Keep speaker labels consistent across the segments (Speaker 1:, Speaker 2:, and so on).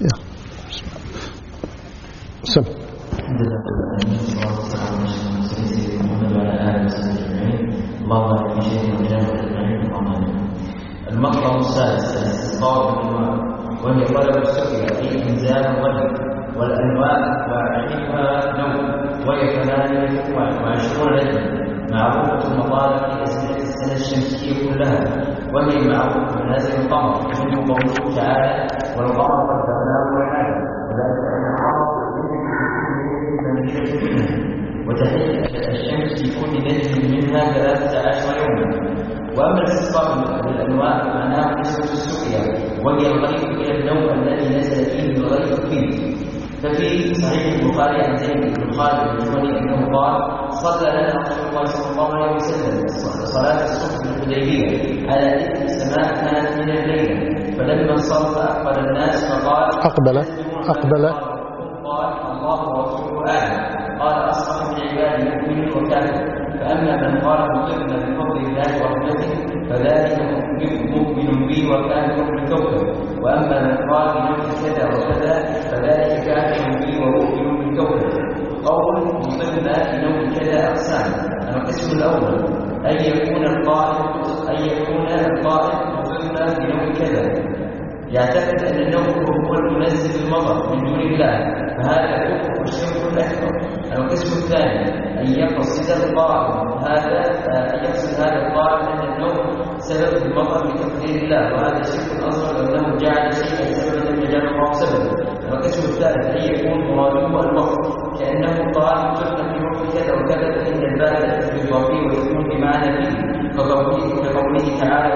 Speaker 1: يا. سم.
Speaker 2: المطلب السادس بالماء وهي طلب السقيا في انزال الوجه والأنواع وعلمها نوع وهي ثمانيه وعشرون لجنه معروفة المطالب في اسئله السنة الشمسية كلها. وهي معروفه منازل القمر منه قوله تعالى والقمر قدرناه منازل وذلك ان وتحية الشمس في كل نجم منها ثلاثة عشر يوما. وأما الاستسقاء بالأنواع معناه نسبة السقيا وهي الغيث إلى النوع الذي نزل فيه الغيث فيه ففي صحيح البخاري عن زيد بن خالد الجهني أنه قال صلى لنا رسول الله صلى الله عليه وسلم صلاة الصبح بالحديبيه على اثر سماء كانت من الليل. فلما انصرف أقبل الناس فقال
Speaker 1: أقبل أقبل.
Speaker 2: قال الله ورسوله اعلم قال أصبح من عبادي مؤمن وكافر. فأما من قال مطرنا بفضل الله ورحمته فذلك مؤمن بي وكافر بالكوكب وأما من قال بنوع كذا وكذا فذلك كافر بي ومؤمن بالكوكب قول مطرنا بنوع كذا أقسام. القسم الأول أن يكون القائل أن يكون القائل مطرنا بنوع كذا. يعتقد أن النوم هو المنزل المطر من دون الله فهذا كفر الشرك الأكبر. القسم الثاني أن يقصد القائل هذا أن يقصد هذا القائل أن النوم سبب المطر بتقدير الله وهذا شرك أصغر أنه جعل شيئا سببا لم يجعل الله سببا. القسم الثالث أن يكون مراده الوقت كانه قال جرنا في وقت كذا وكذا فإن الباب بالوفي ويكون بمعنى فيه كقوله تعالى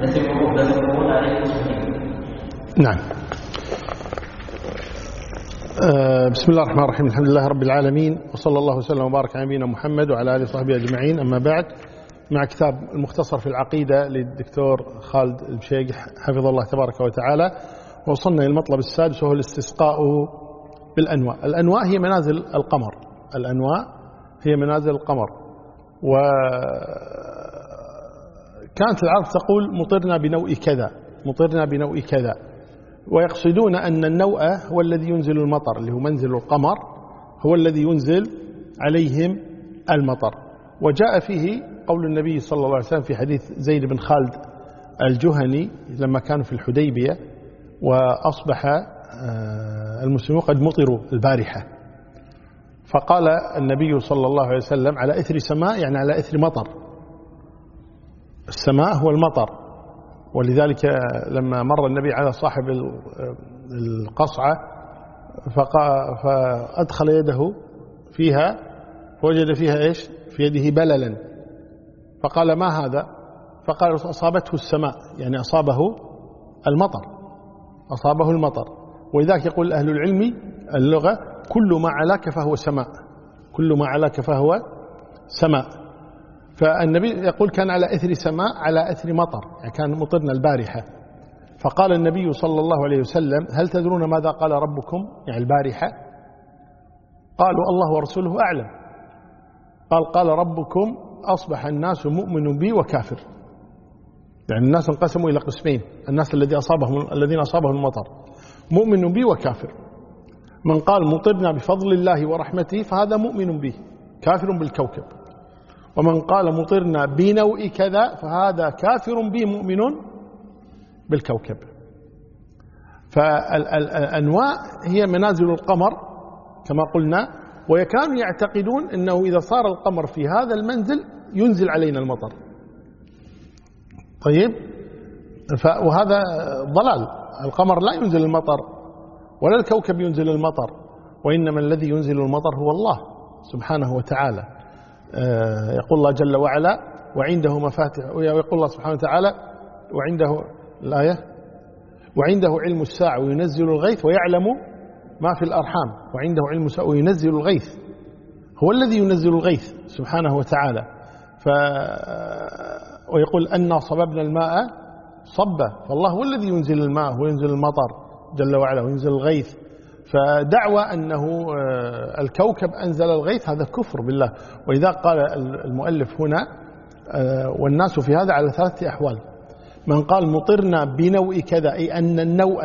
Speaker 2: لتمرون عليكم صحيح
Speaker 1: نعم. آه، بسم الله الرحمن الرحيم. الحمد لله رب العالمين وصلى الله وسلم وبارك على نبينا محمد وعلى آله وصحبه أجمعين. أما بعد مع كتاب المختصر في العقيدة للدكتور خالد البشيق حفظه الله تبارك وتعالى وصلنا إلى المطلب السادس وهو الاستسقاء بالأنواء، الأنواء هي منازل القمر، الأنواء هي منازل القمر. و كانت العرب تقول مطرنا بنوء كذا مطرنا بنوء كذا. ويقصدون أن النوء هو الذي ينزل المطر اللي هو منزل القمر هو الذي ينزل عليهم المطر. وجاء فيه قول النبي صلى الله عليه وسلم في حديث زيد بن خالد الجهني لما كانوا في الحديبية وأصبح المسلمون قد مطروا البارحة. فقال النبي صلى الله عليه وسلم على إثر سماء يعني على إثر مطر. السماء هو المطر. ولذلك لما مر النبي على صاحب القصعة فأدخل يده فيها فوجد فيها إيش؟ في يده بللا. فقال ما هذا؟ فقال أصابته السماء يعني أصابه المطر. أصابه المطر. ولذلك يقول أهل العلم اللغة كل ما علاك فهو سماء. كل ما علاك فهو سماء. فالنبي يقول كان على إثر سماء على إثر مطر يعني كان مطرنا البارحة. فقال النبي صلى الله عليه وسلم هل تدرون ماذا قال ربكم؟ يعني البارحة. قالوا الله ورسوله أعلم. قال قال ربكم أصبح الناس مؤمن بي وكافر. يعني الناس انقسموا إلى قسمين الناس الذي أصابهم الذين أصابهم المطر. مؤمن بي وكافر. من قال مطرنا بفضل الله ورحمته فهذا مؤمن به كافر بالكوكب. ومن قال مطرنا بنوء كذا فهذا كافر به مؤمن بالكوكب. فالأنواع هي منازل القمر كما قلنا ويكانوا يعتقدون أنه إذا صار القمر في هذا المنزل ينزل علينا المطر. طيب وهذا ضلال. القمر لا ينزل المطر ولا الكوكب ينزل المطر وإنما الذي ينزل المطر هو الله سبحانه وتعالى. يقول الله جل وعلا وعنده مفاتح ويقول الله سبحانه وتعالى وعنده الآية وعنده علم الساعة وينزل الغيث ويعلم ما في الأرحام. وعنده علم الساعة وينزل الغيث. هو الذي ينزل الغيث سبحانه وتعالى. ف ويقول أنا صببنا الماء صبا فالله هو الذي ينزل الماء وينزل المطر جل وعلا وينزل الغيث. فدعوى أنه الكوكب أنزل الغيث هذا كفر بالله. ولذا قال المؤلف هنا والناس في هذا على ثلاثة أحوال. من قال مطرنا بنوء كذا أي أن النوء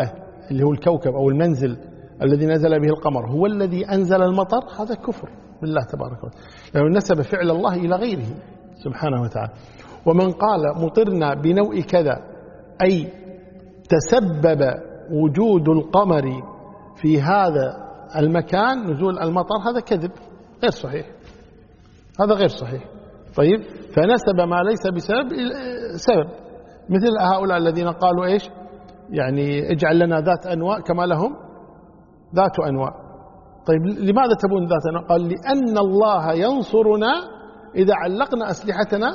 Speaker 1: اللي هو الكوكب أو المنزل الذي نزل به القمر هو الذي أنزل المطر هذا كفر بالله تبارك وتعالى. لأنه نسب فعل الله إلى غيره سبحانه وتعالى. ومن قال مطرنا بنوء كذا أي تسبب وجود القمر في هذا المكان نزول المطر هذا كذب غير صحيح. هذا غير صحيح. طيب فنسب ما ليس بسبب سبب. مثل هؤلاء الذين قالوا إيش؟ يعني اجعل لنا ذات أنواء كما لهم ذات أنواء. طيب لماذا تبون ذات أنواء؟ قال لأن الله ينصرنا إذا علقنا أسلحتنا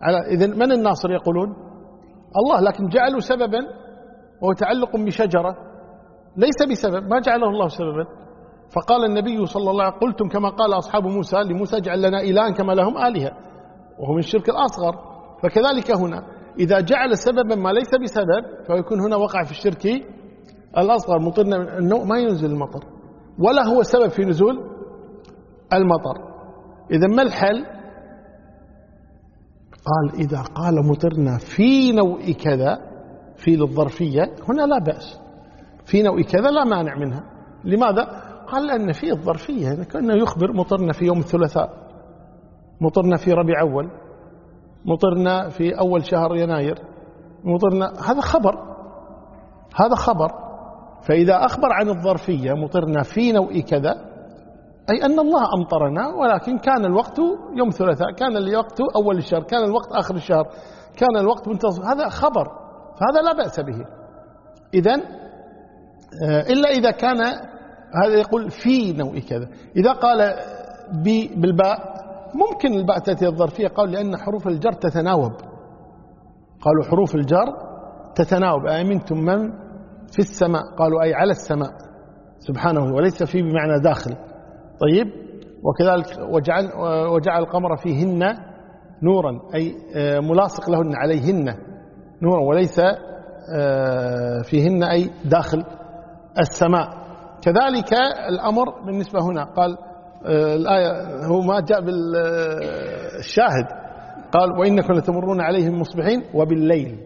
Speaker 1: على إذن من الناصر يقولون؟ الله لكن جعلوا سببا وهو تعلق بشجرة ليس بسبب ما جعله الله سببا. فقال النبي صلى الله عليه وسلم قلتم كما قال أصحاب موسى لموسى اجعل لنا إلها كما لهم آلهة وهو من الشرك الأصغر. فكذلك هنا إذا جعل سببا ما ليس بسبب فيكون هنا وقع في الشرك الأصغر مطرنا النوء ما ينزل المطر ولا هو سبب في نزول المطر. إذا ما الحل؟ قال إذا قال مطرنا في نوء كذا في للظرفية هنا لا بأس. في نوء كذا لا مانع منها. لماذا؟ قال لأن في الظرفية كأنه يخبر مطرنا في يوم الثلاثاء مطرنا في ربيع أول مطرنا في أول شهر يناير مطرنا هذا خبر. هذا خبر. فإذا أخبر عن الظرفية مطرنا في نوء كذا أي أن الله أمطرنا ولكن كان الوقت يوم الثلاثاء كان الوقت أول الشهر كان الوقت آخر الشهر كان الوقت منتصف هذا خبر فهذا لا بأس به. إذن آه، إلا إذا كان هذا يقول في نوع كذا. إذا قال بالباء ممكن الباء تأتي الظرفية قال لأن حروف الجر تتناوب. قالوا حروف الجر تتناوب أأمنتم من في السماء؟ قالوا أي على السماء. سبحانه وليس في بمعنى داخل. طيب وكذلك وجعل, وجعل القمر فيهن نورا أي آه، ملاصق لهن عليهن نورا وليس آه، فيهن أي داخل السماء. كذلك الأمر بالنسبة هنا قال آه، الآية هو ما جاء بالشاهد قال وإنكم لتمرون عليهم مصبحين وبالليل.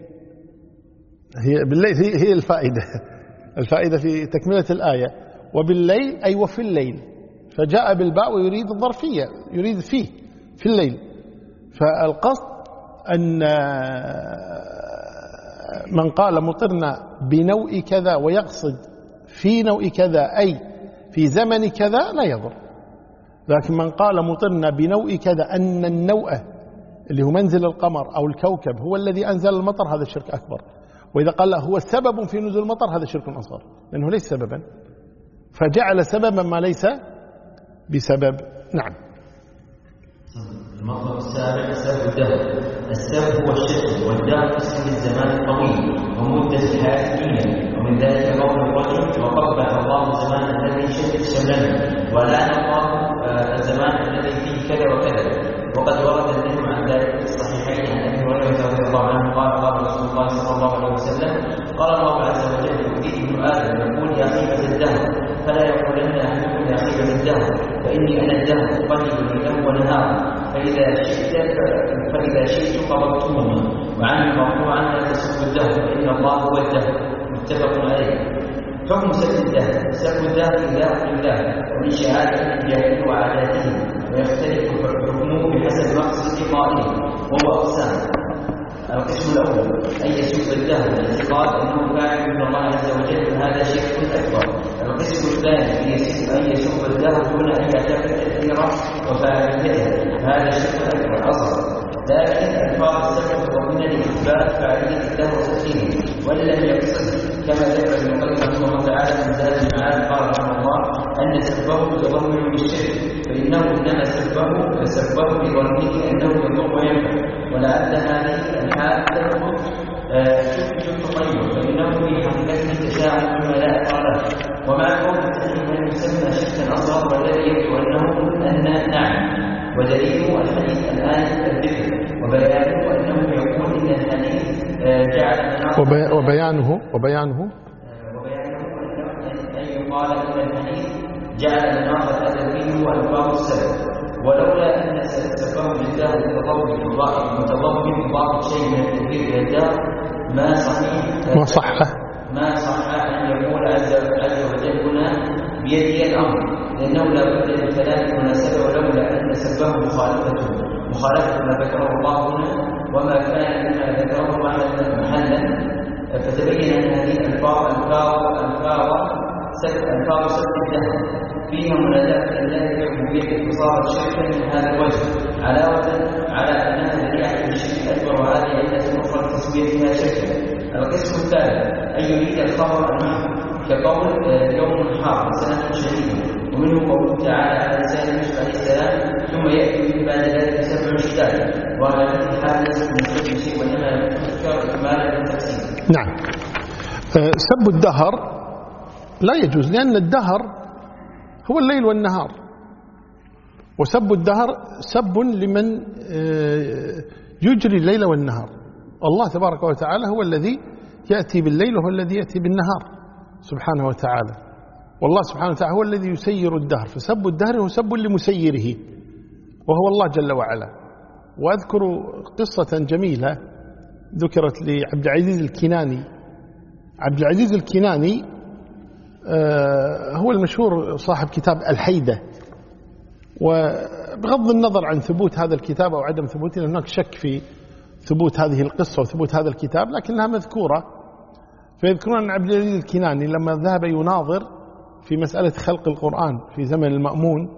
Speaker 1: هي بالليل هي, الفائدة. الفائدة في تكملة الآية. وبالليل أي وفي الليل. فجاء بالباء ويريد الظرفية يريد فيه في الليل. فالقصد أن من قال مطرنا بنوء كذا ويقصد في نوء كذا أي في زمن كذا لا يضر. لكن من قال مطرنا بنوء كذا أن النوء اللي هو منزل القمر أو الكوكب هو الذي أنزل المطر هذا الشرك أكبر. وإذا قال هو سبب في نزول المطر هذا شرك أصغر لأنه ليس سببا. فجعل سببا ما ليس بسبب نعم.
Speaker 2: المطلب السابع سبب الدهر السبب هو الشتم والدهر اسم الزمان الطويل ومدة الحياة الدنيا ومن ذلك قول الرجل وقبح الله الزمان الذي شتت شملنا ولعن الله آه، الزمان الذي فيه كذا وكذا. وقد ورد النهي عن ذلك في الصحيحين عن أبي هريرة رضي الله عنه قال قال رسول الله صلى الله عليه وسلم قال الله عز وجل يؤتيه ابن آدم يقول يا خيبة الدهر. فلا يقولن أحدكم يا خيبة الدهر. فإني أنا الدهر قلب ليلا ونهارا فإذا شئت فإذا شئت قبضتموني وعن مرفوعا لا تسب الدهر فإن الله هو الدهر. متفق عليه. حكم سب الدهر. سب الدهر إذا الله ومن شعائر الجاهل وعاداته ويختلف حكمه بحسب مقصد قائله وهو أقسام. القسم الأول أن يسب الدهر. باعتقاد أنه فاعل من الله عز وجل هذا شرك القسم الثاني ان يسب الدهر دون أن يعتقد تاثيره وفاعليته هذا شرك أكبر. اصغر لكن ألفاظ السبب ومن الاثبات فاعلية الدهر تسليم وإن لم يقصد كما ذكر القيم رحمه الله تعالى من زاد المعاد قال رحمه الله أن سبه متضمن بالشرك فإنه إنما سبه سبه بظنه أنه يضر وينفع. ولعل هذه الحال تثبت شبه التطير فإنه في حقيقته تشاعر بما لا اثر له. ومع كون التحريم ان يسمى شركا اصغر والذي يبدو أنه ان نعم ودليله الحديث الآن الذكر. وبيانه أنه يقول إن الحديث جعل
Speaker 1: وبيانه وبيانه.
Speaker 2: وبيانه أن يقال إن الحديث جعل المناط الأدبي والفاظ السبب. ولولا أن سببه لله المتضمن المتضمن بعض شيء من التكبير إلى الدار ما صحيح.
Speaker 1: ما صح
Speaker 2: بيده الأمر لأنه لا بد من ثلاث مناسبة ولولا أن سبه مخالفته مخالفة ما ذكره الله هنا وما كان مما ذكره محلا محلا. فتبين أن هذه الألفاظ ألفاظ ألفاظ سب ألفاظ سب الدهر. فيها مناداة لله بربوبيته فصارت شركا من هذا الوجه. علاوة على أنها ذريعة للشرك الأكبر وهذه علة أخرى لتسميتها شركا القسم الثالث أن يريد الخبر المحض كقول آه، يوم حار سنة شديدة ومنه قوله تعالى على لسان يوسف عليه السلام ثم يأتي من بعد ذلك سبع شداد. وهذه الحال ليست من شيء وإنما تذكر إكمالا للتفسير
Speaker 1: نعم. آه، سب الدهر لا يجوز لأن الدهر هو الليل والنهار. وسب الدهر سب لمن آه، يجري الليل والنهار. الله تبارك وتعالى هو الذي يأتي بالليل وهو الذي يأتي بالنهار. سبحانه وتعالى. والله سبحانه وتعالى هو الذي يسير الدهر. فسب الدهر هو سب لمسيره وهو الله جل وعلا. وأذكر قصة جميلة ذكرت لعبد العزيز الكناني. عبد العزيز الكناني آه، هو المشهور صاحب كتاب الحيدة. وبغض النظر عن ثبوت هذا الكتاب أو عدم ثبوته هناك شك في ثبوت هذه القصة وثبوت هذا الكتاب لكنها مذكورة. فيذكرون أن عبد العزيز الكناني لما ذهب يناظر في مسألة خلق القرآن في زمن المأمون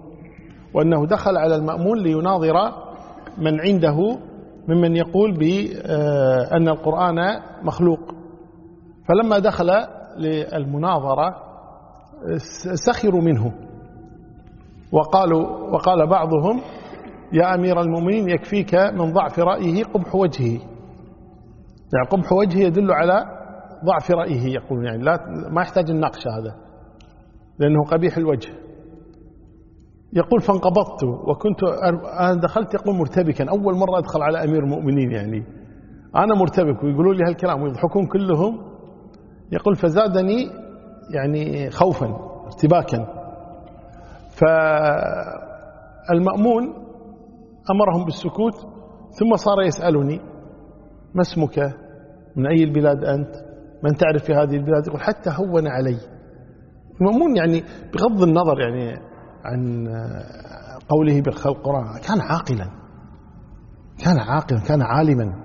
Speaker 1: وأنه دخل على المأمون ليناظر من عنده ممن يقول بأن القرآن مخلوق. فلما دخل للمناظرة سخروا منه. وقالوا وقال بعضهم يا أمير المؤمنين يكفيك من ضعف رأيه قبح وجهه. يعني قبح وجهه يدل على ضعف رأيه يقول يعني لا ما يحتاج النقش هذا لأنه قبيح الوجه. يقول فانقبضت وكنت أنا دخلت يقول مرتبكا أول مرة أدخل على أمير المؤمنين يعني. أنا مرتبك ويقولوا لي هالكلام ويضحكون كلهم. يقول فزادني يعني خوفا ارتباكا. فالمأمون أمرهم بالسكوت ثم صار يسألني ما اسمك؟ من أي البلاد أنت؟ من تعرف في هذه البلاد يقول حتى هون علي. المأمون يعني بغض النظر يعني عن قوله بالخلق القرآن كان عاقلا. كان عاقلا كان عالما.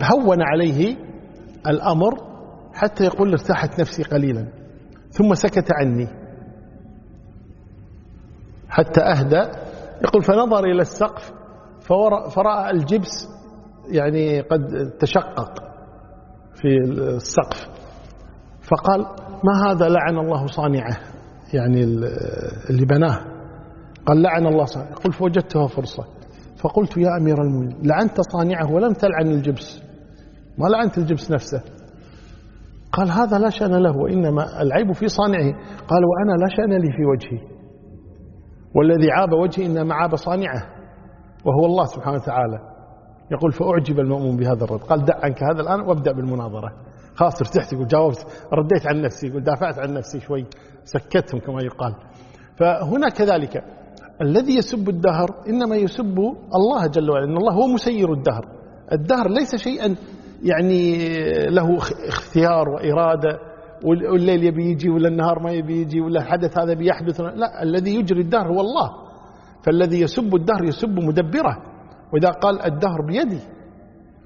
Speaker 1: فهون عليه الأمر حتى يقول ارتاحت نفسي قليلا. ثم سكت عني. حتى أهدى. يقول فنظر إلى السقف فرأى الجبس يعني قد تشقق. في السقف. فقال ما هذا لعن الله صانعه؟ يعني اللي بناه. قال لعن الله صانعه. يقول فوجدتها فرصة. فقلت يا أمير المؤمنين لعنت صانعه ولم تلعن الجبس. ما لعنت الجبس نفسه. قال هذا لا شأن له وإنما العيب في صانعه. قال وأنا لا شأن لي في وجهي. والذي عاب وجهي إنما عاب صانعه وهو الله سبحانه وتعالى. يقول فأعجب المؤمن بهذا الرد. قال دع عنك هذا الآن وابدأ بالمناظرة. خلاص ارتحت يقول جاوبت. رديت عن نفسي يقول دافعت عن نفسي شوي سكتهم كما يقال. فهنا كذلك الذي يسب الدهر إنما يسب الله جل وعلا إن الله هو مسير الدهر. الدهر ليس شيئا يعني له اختيار وإرادة والليل يبي يجي ولا النهار ما يبي يجي ولا الحدث هذا بيحدث. لا الذي يجري الدهر هو الله. فالذي يسب الدهر يسب مدبره. وإذا قال الدهر بيدي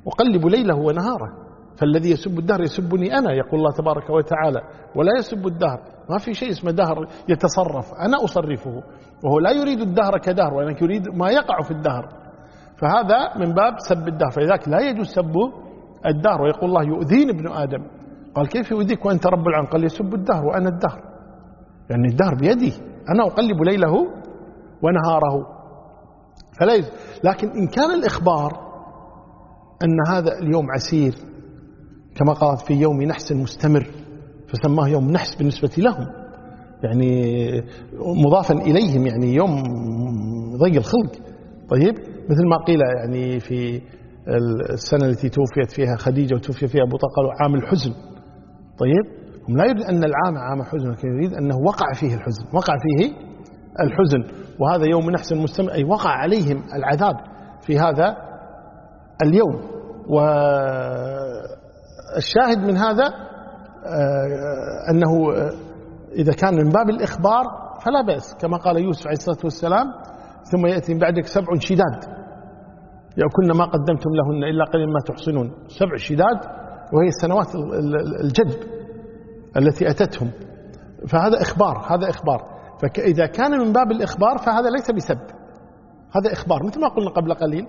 Speaker 1: أقلب ليله ونهاره فالذي يسب الدهر يسبني أنا يقول الله تبارك وتعالى ولا يسب الدهر ما في شيء اسمه دهر يتصرف أنا أصرفه وهو لا يريد الدهر كدهر وإنك يريد ما يقع في الدهر فهذا من باب سب الدهر فلذلك لا يجوز سب الدهر ويقول الله يؤذيني ابن آدم قال كيف يؤذيك وأنت رب العالمين؟ قال يسب الدهر وأنا الدهر يعني الدهر بيدي أنا أقلب ليله ونهاره. فلا لكن إن كان الإخبار أن هذا اليوم عسير كما قالت في يوم نحس مستمر فسماه يوم نحس بالنسبة لهم يعني مضافا إليهم يعني يوم ضيق الخلق. طيب مثل ما قيل يعني في السنة التي توفيت فيها خديجة وتوفي فيها أبو قالوا عام الحزن. طيب هم لا يريد أن العام عام حزن لكن يريد أنه وقع فيه الحزن. وقع فيه الحزن وهذا يوم نحس مستمر أي وقع عليهم العذاب في هذا اليوم. والشاهد من هذا آه، أنه إذا كان من باب الإخبار فلا بأس كما قال يوسف عليه الصلاة والسلام ثم يأتي من بعدك سبع شداد. يأكلن ما قدمتم لهن إلا قليلا ما تحصنون سبع شداد وهي السنوات الجد التي أتتهم. فهذا إخبار هذا إخبار. فإذا كان من باب الإخبار فهذا ليس بسب. هذا إخبار مثل ما قلنا قبل قليل.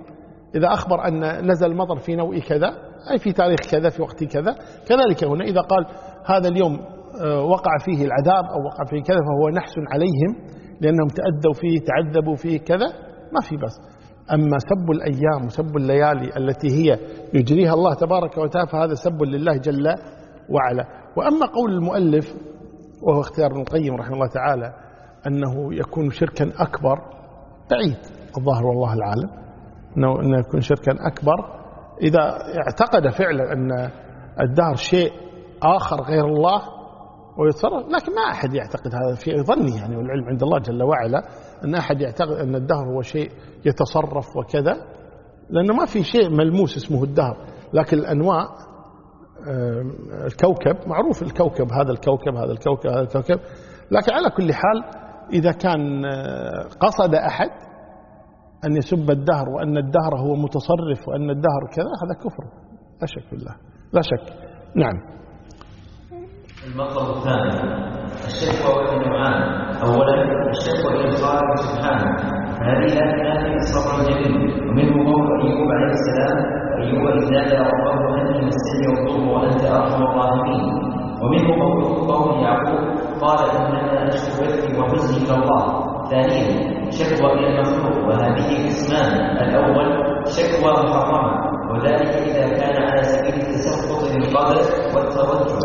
Speaker 1: إذا أخبر أن نزل المطر في نوء كذا أي في تاريخ كذا في وقت كذا كذلك هنا. إذا قال هذا اليوم آه، وقع فيه العذاب أو وقع فيه كذا فهو نحس عليهم لأنهم تأدوا فيه تعذبوا فيه كذا ما في بس. أما سب الأيام وسب الليالي التي هي يجريها الله تبارك وتعالى فهذا سب لله جل وعلا. وأما قول المؤلف وهو اختيار ابن القيم رحمه الله تعالى أنه يكون شركا أكبر بعيد الظاهر والله العالم أنه يكون شركا أكبر. إذا اعتقد فعلا أن الدهر شيء آخر غير الله ويتصرف لكن ما أحد يعتقد هذا في ظني يعني والعلم عند الله جل وعلا أن أحد يعتقد أن الدهر هو شيء يتصرف وكذا لأنه ما في شيء ملموس اسمه الدهر. لكن الأنواع الكوكب معروف الكوكب هذا الكوكب هذا الكوكب هذا الكوكب. لكن على كل حال إذا كان آه، قصد أحد أن يسب الدهر وأن الدهر هو متصرف وأن الدهر كذا هذا كفر. لا شك بالله لا شك. نعم.
Speaker 2: المطلب الثاني. الشكوى والنوعان اولا الشكوى إلى الخالق سبحانه. فهذه لا تنافي الصبر الجميل ومنه قول أيوب عليه السلام أيوب إذ نادى ربه أني مسني الضر وأنت أرحم الراحمين. ومنه قول يعقوب قال انما اشكو بثي وحزني إلى الله. ثانيا شكوى إلى المخلوق وهذه قسمان الأول شكوى محرمة. وذلك إذا كان على سبيل التسخط للقدر والتوجه.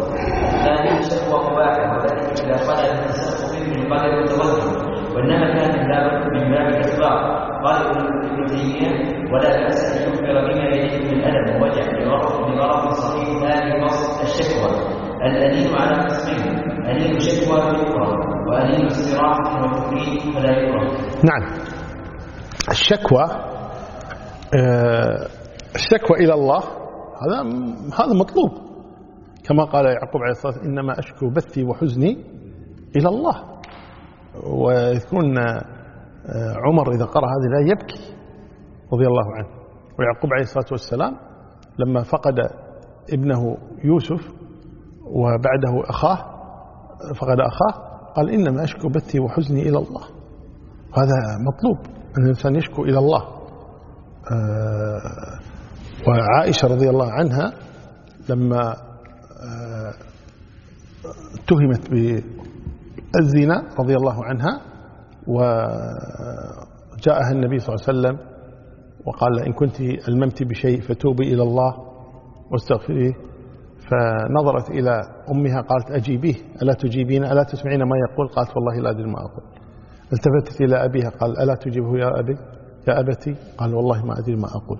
Speaker 2: الثاني شكوى مباحه وذلك إذا خلى من التسخط للقدر والتوجه. وإنما كان من باب الإخبار. قال ابن تيمية ولا بأس أن يخبر بما يليق من الم ووجع بغرض صحيح هذه فصل الشكوى. الأنين على قسمين أنين شكوى يكره وأنين استراحة وتفريط فلا يكره
Speaker 1: نعم. الشكوى آه الشكوى إلى الله هذا هذا مطلوب. كما قال يعقوب عليه الصلاة والسلام إنما أشكو بثي وحزني إلى الله. ويذكرون آه، عمر إذا قرأ هذه الآية يبكي رضي الله عنه. ويعقوب عليه الصلاة والسلام لما فقد ابنه يوسف وبعده أخاه فقد أخاه قال إنما أشكو بثي وحزني إلى الله. هذا مطلوب أن الإنسان يشكو إلى الله. آه، وعائشة رضي الله عنها لما آه، اتهمت بالزنا رضي الله عنها وجاءها النبي صلى الله عليه وسلم وقال إن كنت ألممت بشيء فتوبي إلى الله واستغفريه فنظرت إلى أمها قالت أجيبيه ألا تجيبين؟ ألا تسمعين ما يقول؟ قالت والله لا أدري ما أقول. التفتت إلى أبيها قال ألا تجيبه يا أبي؟ يا أبتي؟ قال والله ما أدري ما أقول.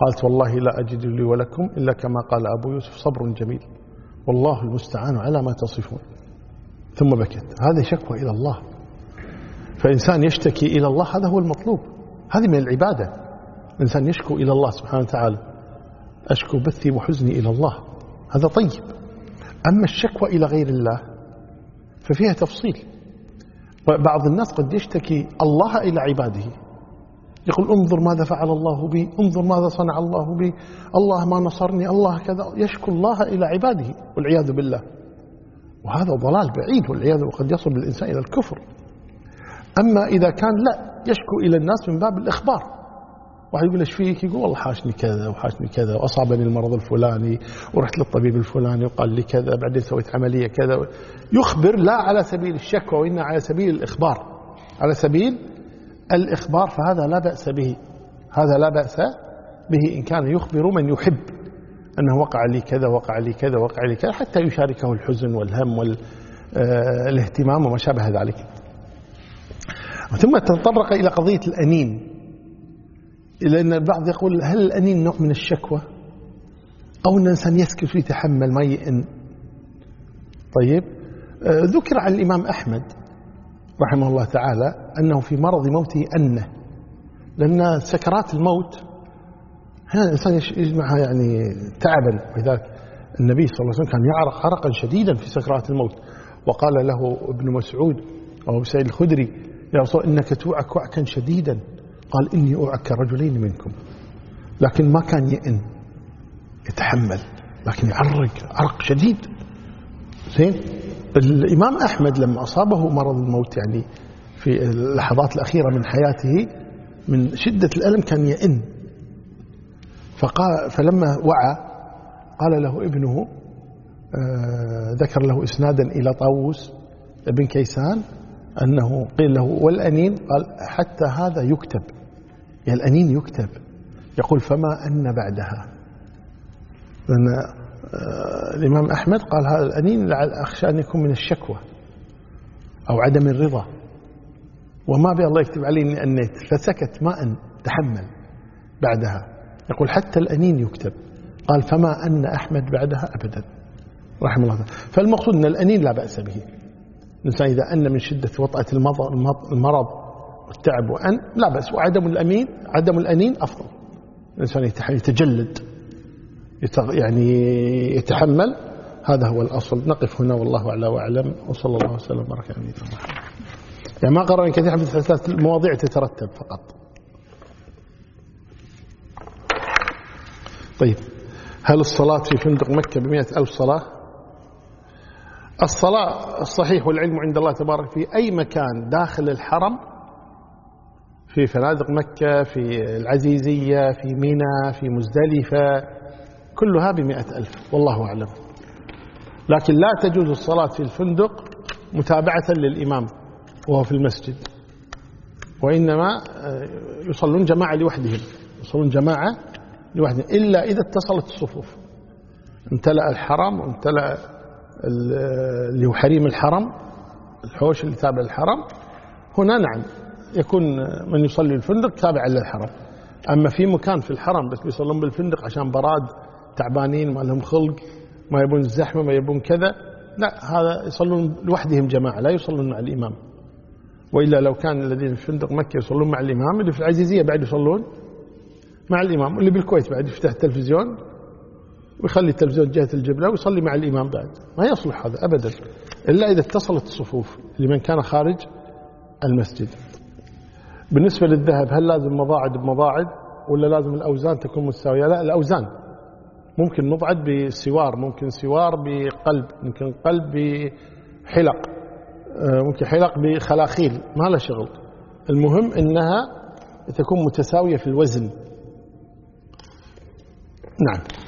Speaker 1: قالت والله لا أجد لي ولكم إلا كما قال أبو يوسف صبر جميل. والله المستعان على ما تصفون. ثم بكت. هذه شكوى إلى الله. فإنسان يشتكي إلى الله هذا هو المطلوب. هذه من العبادة. الإنسان يشكو إلى الله سبحانه وتعالى. أشكو بثي وحزني إلى الله. هذا طيب. أما الشكوى إلى غير الله ففيها تفصيل. بعض الناس قد يشتكي الله إلى عباده. يقول انظر ماذا فعل الله بي انظر ماذا صنع الله بي الله ما نصرني الله كذا. يشكو الله إلى عباده والعياذ بالله. وهذا ضلال بعيد والعياذ وقد يصل بالإنسان إلى الكفر. أما إذا كان لا يشكو إلى الناس من باب الإخبار. واحد يقول إيش فيك؟ يقول والله حاشني كذا وحاشني كذا وأصابني المرض الفلاني ورحت للطبيب الفلاني وقال لي كذا بعدين سويت عملية كذا. يخبر لا على سبيل الشكوى وإنما على سبيل الإخبار. على سبيل الإخبار فهذا لا بأس به. هذا لا بأس به. إن كان يخبر من يحب أنه وقع لي كذا وقع لي كذا وقع لي كذا حتى يشاركه الحزن والهم والاهتمام وما شابه ذلك. ثم تطرق إلى قضية الأنين. لأن البعض يقول هل الأنين نوع من الشكوى؟ أو أن الإنسان يسكت ويتحمل ما يئن طيب آه، ذكر عن الإمام أحمد رحمه الله تعالى أنه في مرض موته أنه. لأن سكرات الموت هنا الإنسان يجمعها يعني تعبا. ولذلك النبي صلى الله عليه وسلم كان يعرق عرقا شديدا في سكرات الموت. وقال له ابن مسعود أو سيد الخدري يا رسول إنك توعك وعكا شديدا. قال إني أوعك رجلين منكم. لكن ما كان يئن يتحمل لكن يعرق عرق شديد. زين الإمام أحمد لما أصابه مرض الموت يعني في اللحظات الأخيرة من حياته من شدة الألم كان يئن فقال فلما وعى قال له ابنه آه ذكر له إسنادا إلى طاووس بن كيسان أنه قيل له والأنين قال حتى هذا يكتب. يعني الأنين يكتب. يقول فما أن بعدها. لأن آه الإمام أحمد قال هذا الأنين أخشى أن يكون من الشكوى أو عدم الرضا. وما بي الله يكتب علي أني أنيت. فسكت ما أن تحمل بعدها. يقول حتى الأنين يكتب. قال فما أن أحمد بعدها أبدا. رحمه الله فالمقصود أن الأنين لا بأس به. الإنسان إذا أن من شدة وطأة المرض والتعب وأن لا بأس وعدم الأمين عدم الأنين أفضل. الإنسان يتجلد يعني يتحمل. هذا هو الأصل. نقف هنا والله أعلى وأعلم. وصلى الله وسلم وبارك على نبينا محمد. يعني ما قرأنا كثير في ثلاث المواضيع تترتب فقط. طيب. هل الصلاة في فندق مكة بمئة ألف صلاة؟ الصلاة الصحيح والعلم عند الله تبارك في أي مكان داخل الحرم في فنادق مكة في العزيزية في منى في مزدلفة كلها بمئة ألف والله أعلم. لكن لا تجوز الصلاة في الفندق متابعة للإمام وهو في المسجد وإنما يصلون جماعة لوحدهم يصلون جماعة لوحدهم إلا إذا اتصلت الصفوف. امتلأ الحرم وامتلأ اللي هو حريم الحرم الحوش اللي تابع الحرم هنا نعم. يكون من يصلي الفندق تابعا للحرم. أما في مكان في الحرم بس بيصلون بالفندق عشان براد تعبانين ما لهم خلق ما يبون الزحمة ما يبون كذا. لا هذا يصلون لوحدهم جماعة لا يصلون مع الإمام. وإلا لو كان الذين في فندق مكة يصلون مع الإمام اللي في العزيزية بعد يصلون مع الإمام واللي بالكويت بعد يفتح التلفزيون ويخلي التلفزيون جهة الجبلة ويصلي مع الإمام بعد. ما يصلح هذا أبدا إلا إذا اتصلت الصفوف لمن كان خارج المسجد. بالنسبة للذهب هل لازم مضاعد بمضاعد ولا لازم الأوزان تكون متساوية لا الأوزان. ممكن مضعد بسوار ممكن سوار بقلب ممكن قلب بحلق ممكن حلق بخلاخيل. ما له شغل. المهم إنها تكون متساوية في الوزن. نعم.